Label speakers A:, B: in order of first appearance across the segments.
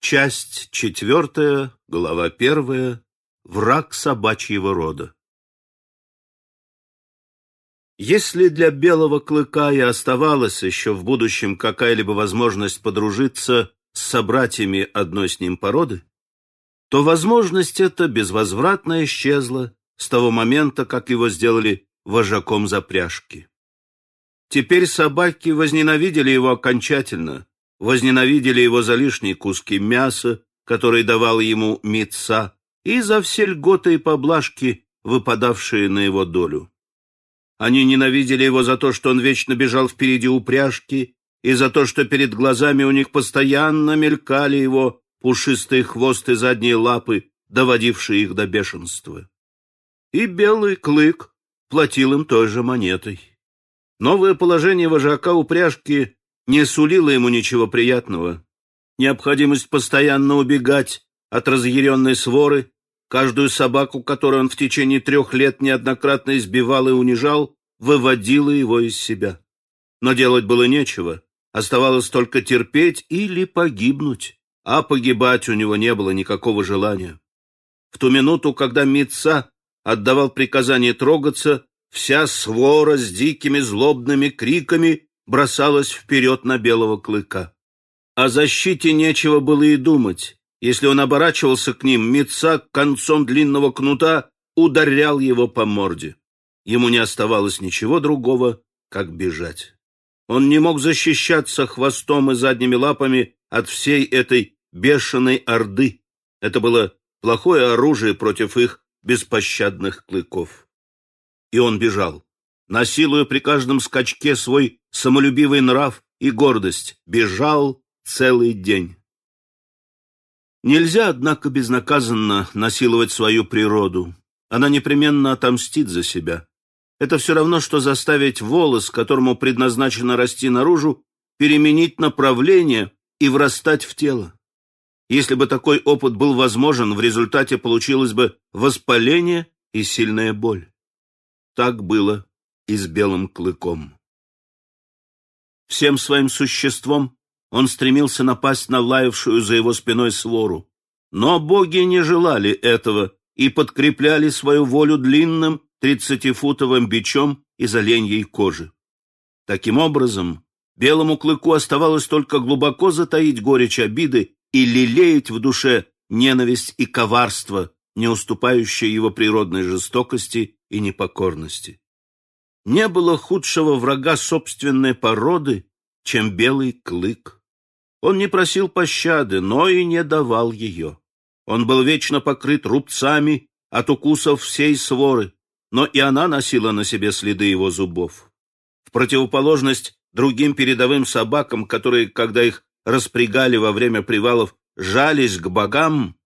A: Часть четвертая, глава первая. Враг собачьего рода. Если для белого клыка и оставалась еще в будущем какая-либо возможность подружиться с собратьями одной с ним породы, то возможность эта безвозвратно исчезла с того момента, как его сделали вожаком запряжки. Теперь собаки возненавидели его окончательно, возненавидели его за лишние куски мяса, которые давал ему Митца, и за все льготы и поблажки, выпадавшие на его долю. Они ненавидели его за то, что он вечно бежал впереди упряжки, и за то, что перед глазами у них постоянно мелькали его пушистые хвосты задние лапы, доводившие их до бешенства. И белый клык платил им той же монетой. Новое положение вожака упряжки не сулило ему ничего приятного. Необходимость постоянно убегать от разъяренной своры, каждую собаку, которую он в течение трех лет неоднократно избивал и унижал, выводила его из себя. Но делать было нечего, оставалось только терпеть или погибнуть, а погибать у него не было никакого желания. В ту минуту, когда Митца отдавал приказание трогаться, Вся свора с дикими злобными криками бросалась вперед на белого клыка. О защите нечего было и думать. Если он оборачивался к ним, Мицак концом длинного кнута ударял его по морде. Ему не оставалось ничего другого, как бежать. Он не мог защищаться хвостом и задними лапами от всей этой бешеной орды. Это было плохое оружие против их беспощадных клыков и он бежал, насилуя при каждом скачке свой самолюбивый нрав и гордость, бежал целый день. Нельзя, однако, безнаказанно насиловать свою природу. Она непременно отомстит за себя. Это все равно, что заставить волос, которому предназначено расти наружу, переменить направление и врастать в тело. Если бы такой опыт был возможен, в результате получилось бы воспаление и сильная боль. Так было и с белым клыком. Всем своим существом он стремился напасть на лаявшую за его спиной свору. Но боги не желали этого и подкрепляли свою волю длинным тридцатифутовым бичом из оленьей кожи. Таким образом, белому клыку оставалось только глубоко затаить горечь обиды и лелеять в душе ненависть и коварство, не уступающее его природной жестокости и непокорности. Не было худшего врага собственной породы, чем белый клык. Он не просил пощады, но и не давал ее. Он был вечно покрыт рубцами от укусов всей своры, но и она носила на себе следы его зубов. В противоположность другим передовым собакам, которые, когда их распрягали во время привалов, жались к богам,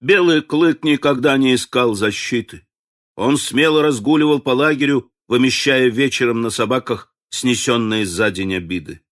A: белый клык никогда не искал защиты. Он смело разгуливал по лагерю, вымещая вечером на собаках снесенные за день обиды.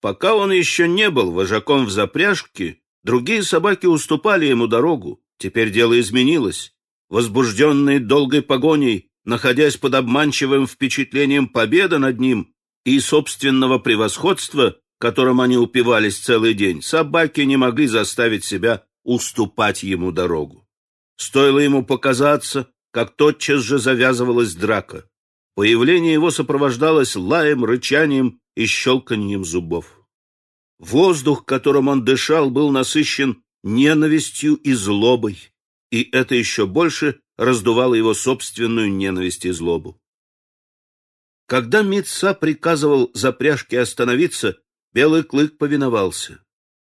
A: Пока он еще не был вожаком в запряжке, другие собаки уступали ему дорогу. Теперь дело изменилось. Возбужденные долгой погоней, находясь под обманчивым впечатлением победы над ним и собственного превосходства, которым они упивались целый день, собаки не могли заставить себя уступать ему дорогу. Стоило ему показаться, как тотчас же завязывалась драка. Появление его сопровождалось лаем, рычанием и щелканьем зубов. Воздух, которым он дышал, был насыщен ненавистью и злобой, и это еще больше раздувало его собственную ненависть и злобу. Когда Митца приказывал запряжке остановиться, Белый Клык повиновался.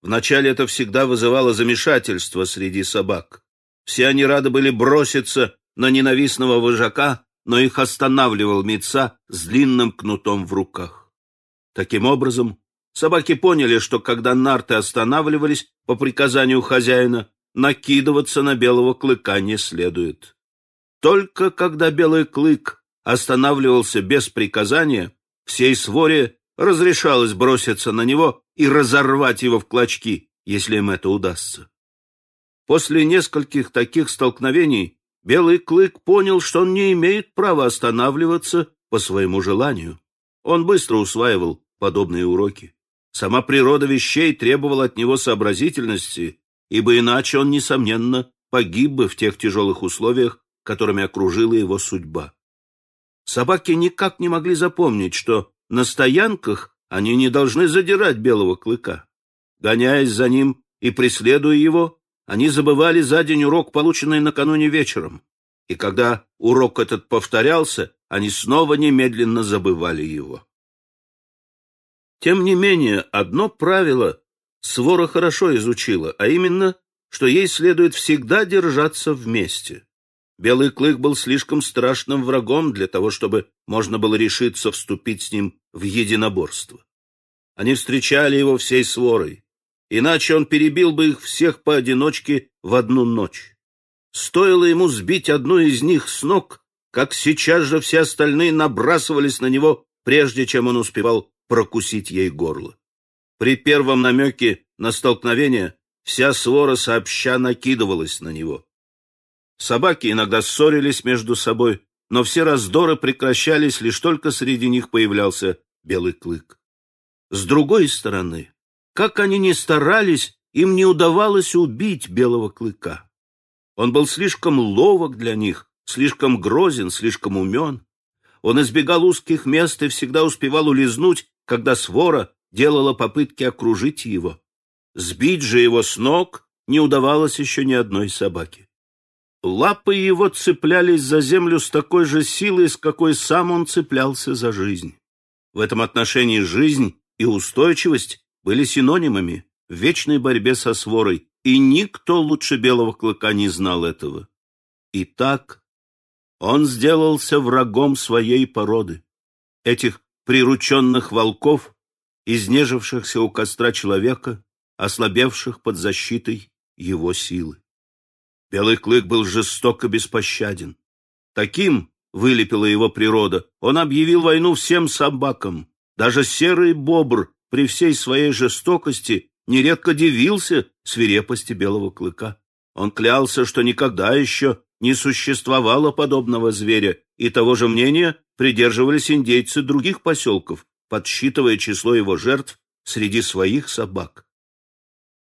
A: Вначале это всегда вызывало замешательство среди собак. Все они рады были броситься на ненавистного вожака, но их останавливал Митца с длинным кнутом в руках. Таким образом, собаки поняли, что когда нарты останавливались по приказанию хозяина, накидываться на белого клыка не следует. Только когда белый клык останавливался без приказания, всей своре разрешалось броситься на него и разорвать его в клочки, если им это удастся. После нескольких таких столкновений Белый клык понял, что он не имеет права останавливаться по своему желанию. Он быстро усваивал подобные уроки. Сама природа вещей требовала от него сообразительности, ибо иначе он, несомненно, погиб бы в тех тяжелых условиях, которыми окружила его судьба. Собаки никак не могли запомнить, что на стоянках они не должны задирать белого клыка. Гоняясь за ним и преследуя его, они забывали за день урок, полученный накануне вечером. И когда урок этот повторялся, они снова немедленно забывали его. Тем не менее, одно правило свора хорошо изучила, а именно, что ей следует всегда держаться вместе. Белый клык был слишком страшным врагом для того, чтобы можно было решиться вступить с ним в единоборство. Они встречали его всей сворой, иначе он перебил бы их всех поодиночке в одну ночь. Стоило ему сбить одну из них с ног, как сейчас же все остальные набрасывались на него, прежде чем он успевал прокусить ей горло. При первом намеке на столкновение вся свора сообща накидывалась на него. Собаки иногда ссорились между собой, но все раздоры прекращались, лишь только среди них появлялся белый клык. С другой стороны, как они ни старались, им не удавалось убить белого клыка. Он был слишком ловок для них, слишком грозен, слишком умен. Он избегал узких мест и всегда успевал улизнуть, когда свора делала попытки окружить его. Сбить же его с ног не удавалось еще ни одной собаке. Лапы его цеплялись за землю с такой же силой, с какой сам он цеплялся за жизнь. В этом отношении жизнь и устойчивость были синонимами в вечной борьбе со сворой, и никто лучше белого клыка не знал этого. И так он сделался врагом своей породы, этих прирученных волков, изнежившихся у костра человека, ослабевших под защитой его силы. Белый клык был жестоко беспощаден. Таким вылепила его природа. Он объявил войну всем собакам. Даже серый бобр при всей своей жестокости нередко дивился свирепости белого клыка. Он клялся, что никогда еще не существовало подобного зверя, и того же мнения придерживались индейцы других поселков, подсчитывая число его жертв среди своих собак.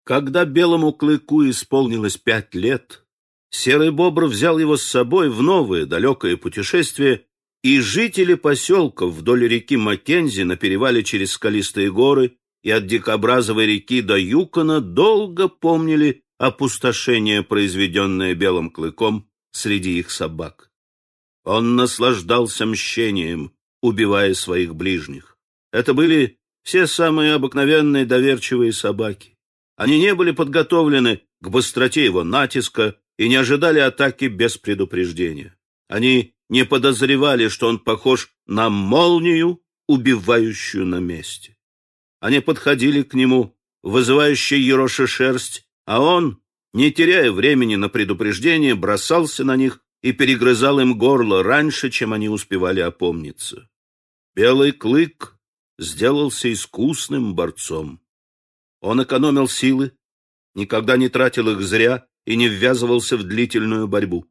A: Когда белому клыку исполнилось пять лет, Серый бобр взял его с собой в новое далекое путешествие, и жители поселков вдоль реки Маккензи на перевале через скалистые горы и от Дикобразовой реки до Юкона долго помнили опустошение, произведенное белым клыком среди их собак. Он наслаждался мщением, убивая своих ближних. Это были все самые обыкновенные доверчивые собаки. Они не были подготовлены к быстроте его натиска, и не ожидали атаки без предупреждения. Они не подозревали, что он похож на молнию, убивающую на месте. Они подходили к нему, вызывающие ероши шерсть, а он, не теряя времени на предупреждение, бросался на них и перегрызал им горло раньше, чем они успевали опомниться. Белый клык сделался искусным борцом. Он экономил силы, никогда не тратил их зря и не ввязывался в длительную борьбу.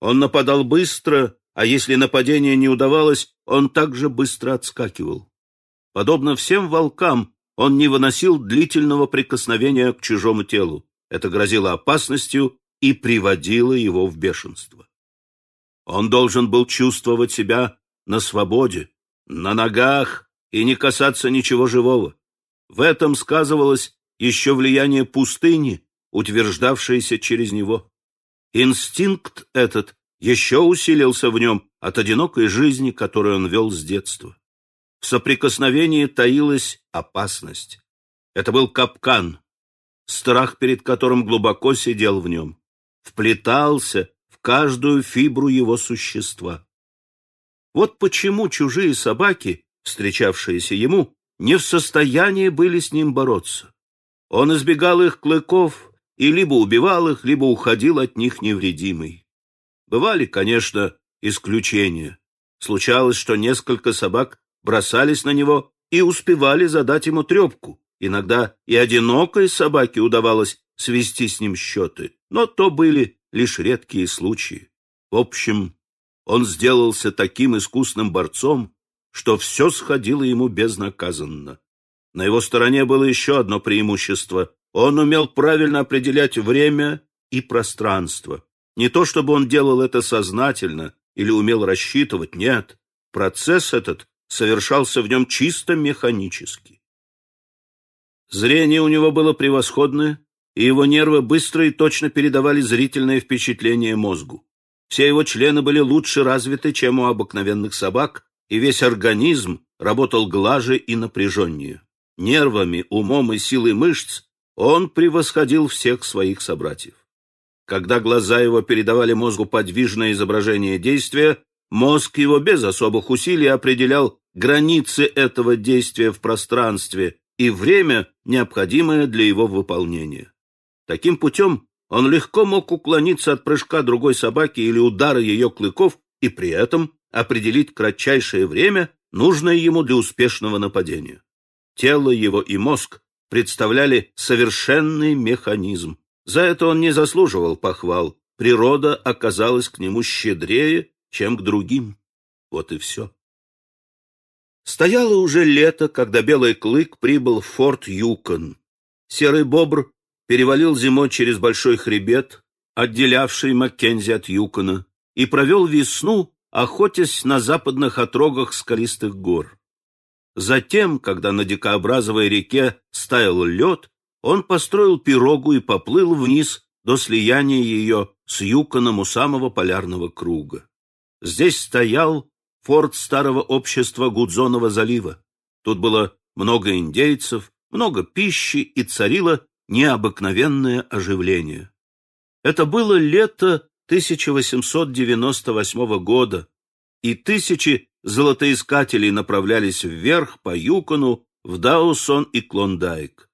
A: Он нападал быстро, а если нападение не удавалось, он также быстро отскакивал. Подобно всем волкам, он не выносил длительного прикосновения к чужому телу. Это грозило опасностью и приводило его в бешенство. Он должен был чувствовать себя на свободе, на ногах и не касаться ничего живого. В этом сказывалось еще влияние пустыни, утверждавшееся через него. Инстинкт этот еще усилился в нем от одинокой жизни, которую он вел с детства. В соприкосновении таилась опасность. Это был капкан, страх перед которым глубоко сидел в нем, вплетался в каждую фибру его существа. Вот почему чужие собаки, встречавшиеся ему, не в состоянии были с ним бороться. Он избегал их клыков, и либо убивал их, либо уходил от них невредимый. Бывали, конечно, исключения. Случалось, что несколько собак бросались на него и успевали задать ему трепку. Иногда и одинокой собаке удавалось свести с ним счеты, но то были лишь редкие случаи. В общем, он сделался таким искусным борцом, что все сходило ему безнаказанно. На его стороне было еще одно преимущество. Он умел правильно определять время и пространство. Не то чтобы он делал это сознательно или умел рассчитывать, нет. Процесс этот совершался в нем чисто механически. Зрение у него было превосходное, и его нервы быстро и точно передавали зрительное впечатление мозгу. Все его члены были лучше развиты, чем у обыкновенных собак, и весь организм работал глаже и напряженнее. Нервами, умом и силой мышц он превосходил всех своих собратьев. Когда глаза его передавали мозгу подвижное изображение действия, мозг его без особых усилий определял границы этого действия в пространстве и время, необходимое для его выполнения. Таким путем он легко мог уклониться от прыжка другой собаки или удара ее клыков и при этом определить кратчайшее время, нужное ему для успешного нападения. Тело его и мозг представляли совершенный механизм. За это он не заслуживал похвал. Природа оказалась к нему щедрее, чем к другим. Вот и все. Стояло уже лето, когда Белый Клык прибыл в форт Юкон. Серый бобр перевалил зимой через большой хребет, отделявший Маккензи от Юкона, и провел весну, охотясь на западных отрогах скалистых гор. Затем, когда на дикообразовой реке стаял лед, он построил пирогу и поплыл вниз до слияния ее с Юконом у самого полярного круга. Здесь стоял форт старого общества Гудзонова залива. Тут было много индейцев, много пищи и царило необыкновенное оживление. Это было лето 1898 года, и тысячи золотоискателей направлялись вверх по Юкону, в Даусон и Клондайк.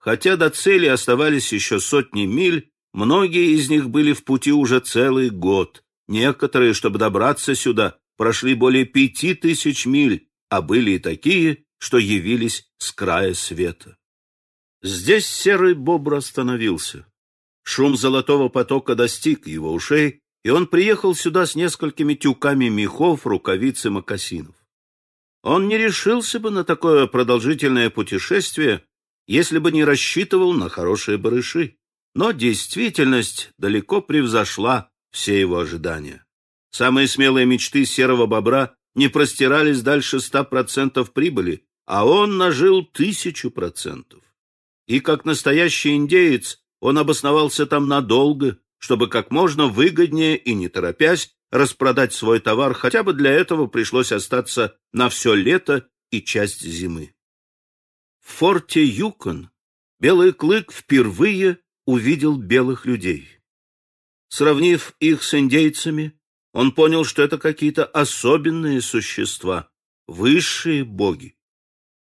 A: Хотя до цели оставались еще сотни миль, многие из них были в пути уже целый год. Некоторые, чтобы добраться сюда, прошли более пяти тысяч миль, а были и такие, что явились с края света. Здесь серый бобр остановился. Шум золотого потока достиг его ушей, и он приехал сюда с несколькими тюками мехов, рукавиц и мокасинов. Он не решился бы на такое продолжительное путешествие, если бы не рассчитывал на хорошие барыши. Но действительность далеко превзошла все его ожидания. Самые смелые мечты серого бобра не простирались дальше ста процентов прибыли, а он нажил тысячу процентов. И как настоящий индеец он обосновался там надолго, чтобы как можно выгоднее и не торопясь распродать свой товар, хотя бы для этого пришлось остаться на все лето и часть зимы. В форте Юкон Белый Клык впервые увидел белых людей. Сравнив их с индейцами, он понял, что это какие-то особенные существа, высшие боги.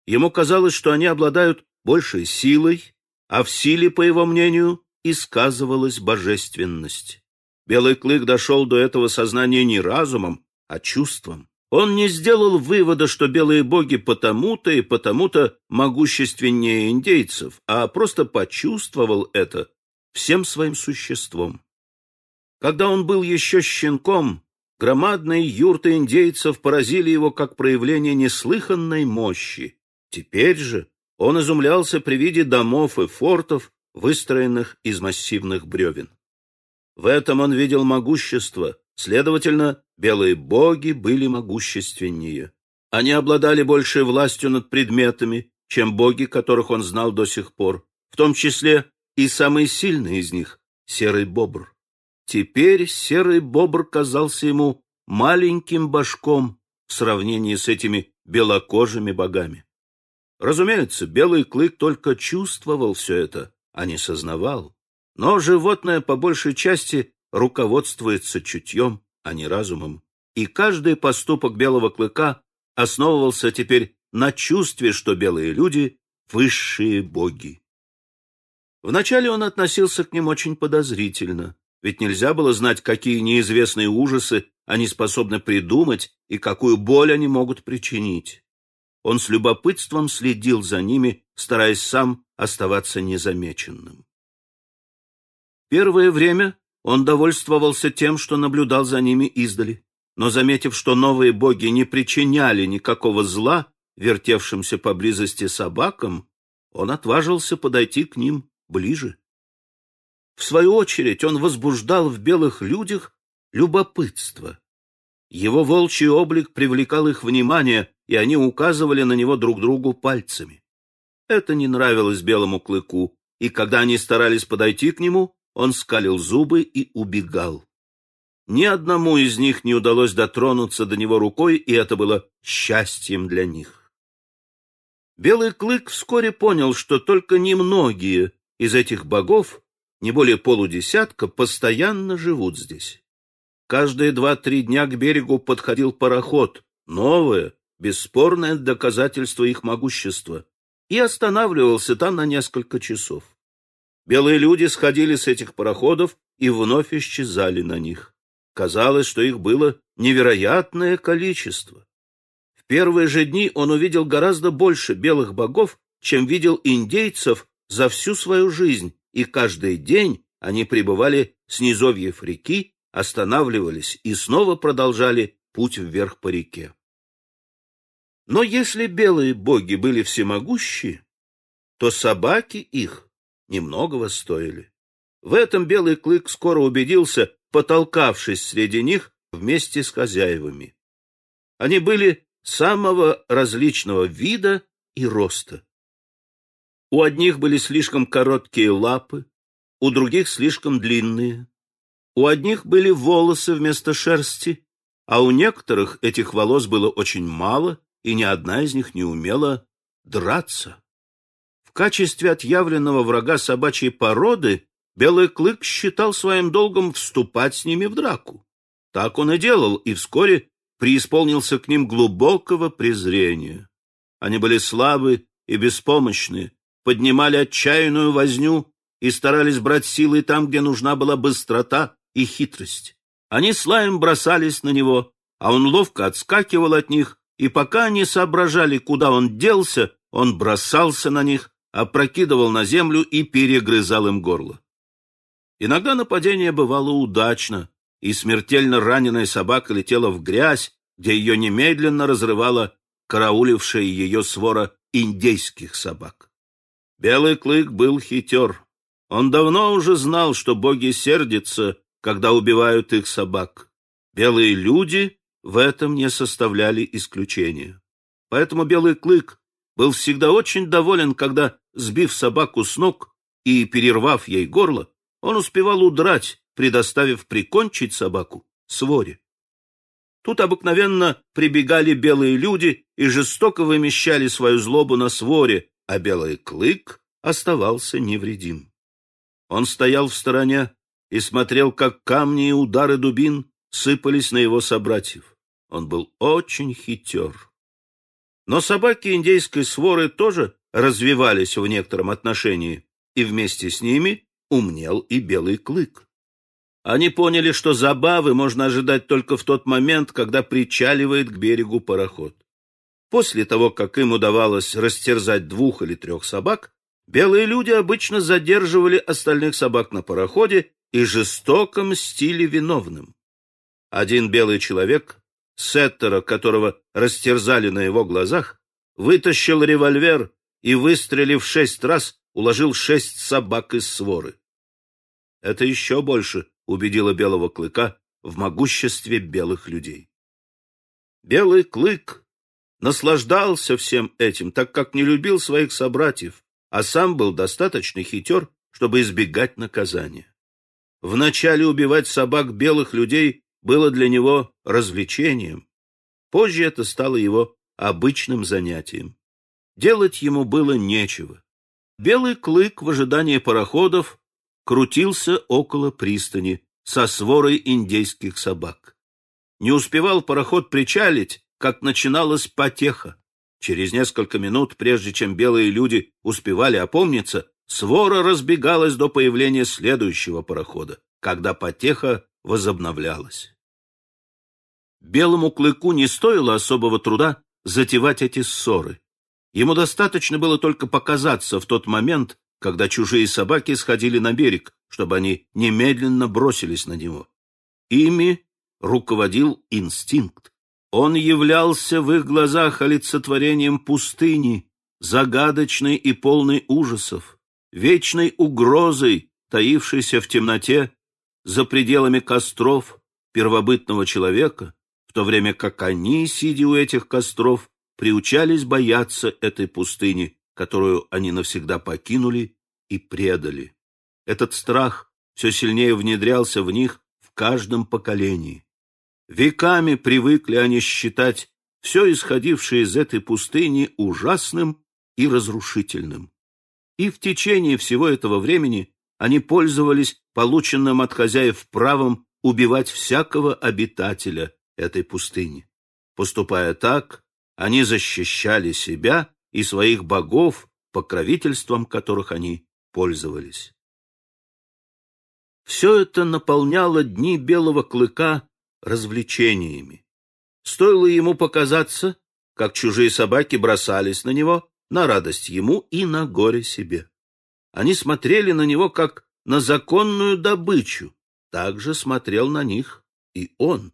A: Ему казалось, что они обладают большей силой, а в силе, по его мнению, и сказывалась божественность. Белый клык дошел до этого сознания не разумом, а чувством. Он не сделал вывода, что белые боги потому-то и потому-то могущественнее индейцев, а просто почувствовал это всем своим существом. Когда он был еще щенком, громадные юрты индейцев поразили его как проявление неслыханной мощи. Теперь же он изумлялся при виде домов и фортов, выстроенных из массивных бревен. В этом он видел могущество, следовательно, белые боги были могущественнее. Они обладали большей властью над предметами, чем боги, которых он знал до сих пор, в том числе и самый сильный из них — серый бобр. Теперь серый бобр казался ему маленьким башком в сравнении с этими белокожими богами. Разумеется, белый клык только чувствовал все это, а не сознавал. Но животное по большей части руководствуется чутьем, а не разумом. И каждый поступок белого клыка основывался теперь на чувстве, что белые люди — высшие боги. Вначале он относился к ним очень подозрительно, ведь нельзя было знать, какие неизвестные ужасы они способны придумать и какую боль они могут причинить. Он с любопытством следил за ними, стараясь сам оставаться незамеченным. Первое время он довольствовался тем, что наблюдал за ними издали, но, заметив, что новые боги не причиняли никакого зла, вертевшимся поблизости собакам, он отважился подойти к ним ближе. В свою очередь он возбуждал в белых людях любопытство. Его волчий облик привлекал их внимание, и они указывали на него друг другу пальцами. Это не нравилось белому клыку, и когда они старались подойти к нему, он скалил зубы и убегал. Ни одному из них не удалось дотронуться до него рукой, и это было счастьем для них. Белый клык вскоре понял, что только немногие из этих богов, не более полудесятка, постоянно живут здесь. Каждые два-три дня к берегу подходил пароход, новое, бесспорное доказательство их могущества, и останавливался там на несколько часов. Белые люди сходили с этих пароходов и вновь исчезали на них. Казалось, что их было невероятное количество. В первые же дни он увидел гораздо больше белых богов, чем видел индейцев за всю свою жизнь, и каждый день они пребывали с низовьев реки, останавливались и снова продолжали путь вверх по реке. Но если белые боги были всемогущи, то собаки их немногого стоили. В этом белый клык скоро убедился, потолкавшись среди них вместе с хозяевами. Они были самого различного вида и роста. У одних были слишком короткие лапы, у других слишком длинные. У одних были волосы вместо шерсти, а у некоторых этих волос было очень мало, и ни одна из них не умела драться. В качестве отъявленного врага собачьей породы Белый Клык считал своим долгом вступать с ними в драку. Так он и делал, и вскоре преисполнился к ним глубокого презрения. Они были слабы и беспомощны, поднимали отчаянную возню и старались брать силы там, где нужна была быстрота и хитрость. Они с лаем бросались на него, а он ловко отскакивал от них и пока они соображали, куда он делся, он бросался на них, опрокидывал на землю и перегрызал им горло. Иногда нападение бывало удачно, и смертельно раненая собака летела в грязь, где ее немедленно разрывала караулившая ее свора индейских собак. Белый клык был хитер. Он давно уже знал, что боги сердятся, когда убивают их собак. Белые люди в этом не составляли исключения. Поэтому Белый Клык был всегда очень доволен, когда, сбив собаку с ног и перервав ей горло, он успевал удрать, предоставив прикончить собаку своре. Тут обыкновенно прибегали белые люди и жестоко вымещали свою злобу на своре, а Белый Клык оставался невредим. Он стоял в стороне и смотрел, как камни и удары дубин сыпались на его собратьев. Он был очень хитер. Но собаки индейской своры тоже развивались в некотором отношении, и вместе с ними умнел и белый клык. Они поняли, что забавы можно ожидать только в тот момент, когда причаливает к берегу пароход. После того, как им удавалось растерзать двух или трех собак, белые люди обычно задерживали остальных собак на пароходе и жестоко мстили виновным. Один белый человек Сеттера, которого растерзали на его глазах, вытащил револьвер и, выстрелив шесть раз, уложил шесть собак из своры. Это еще больше убедило белого клыка в могуществе белых людей. Белый клык наслаждался всем этим, так как не любил своих собратьев, а сам был достаточно хитер, чтобы избегать наказания. Вначале убивать собак белых людей было для него развлечением. Позже это стало его обычным занятием. Делать ему было нечего. Белый клык в ожидании пароходов крутился около пристани со сворой индейских собак. Не успевал пароход причалить, как начиналась потеха. Через несколько минут, прежде чем белые люди успевали опомниться, свора разбегалась до появления следующего парохода, когда потеха возобновлялась. Белому клыку не стоило особого труда затевать эти ссоры. Ему достаточно было только показаться в тот момент, когда чужие собаки сходили на берег, чтобы они немедленно бросились на него. Ими руководил инстинкт. Он являлся в их глазах олицетворением пустыни, загадочной и полной ужасов, вечной угрозой, таившейся в темноте, за пределами костров первобытного человека, в то время как они, сидя у этих костров, приучались бояться этой пустыни, которую они навсегда покинули и предали. Этот страх все сильнее внедрялся в них в каждом поколении. Веками привыкли они считать все исходившее из этой пустыни ужасным и разрушительным. И в течение всего этого времени они пользовались полученным от хозяев правом убивать всякого обитателя этой пустыни. Поступая так, они защищали себя и своих богов, покровительством которых они пользовались. Все это наполняло дни белого клыка развлечениями. Стоило ему показаться, как чужие собаки бросались на него, на радость ему и на горе себе. Они смотрели на него, как на законную добычу. Так же смотрел на них и он.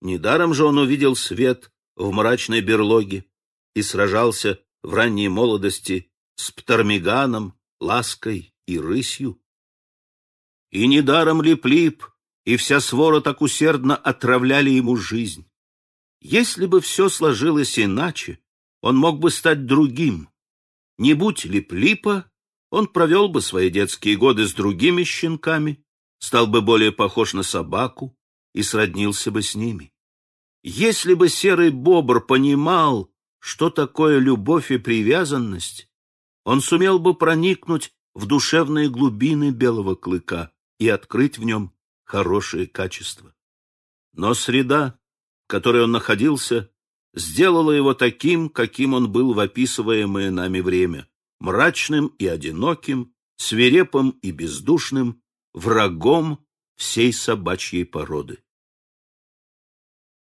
A: Недаром же он увидел свет в мрачной берлоге и сражался в ранней молодости с Птармиганом, Лаской и Рысью. И недаром Лип-Лип и вся свора так усердно отравляли ему жизнь. Если бы все сложилось иначе, он мог бы стать другим. Не будь Лип-Липа, он провел бы свои детские годы с другими щенками, стал бы более похож на собаку и сроднился бы с ними. Если бы серый бобр понимал, что такое любовь и привязанность, он сумел бы проникнуть в душевные глубины белого клыка и открыть в нем хорошие качества. Но среда, в которой он находился, сделала его таким, каким он был в описываемое нами время, мрачным и одиноким, свирепым и бездушным, врагом всей собачьей породы.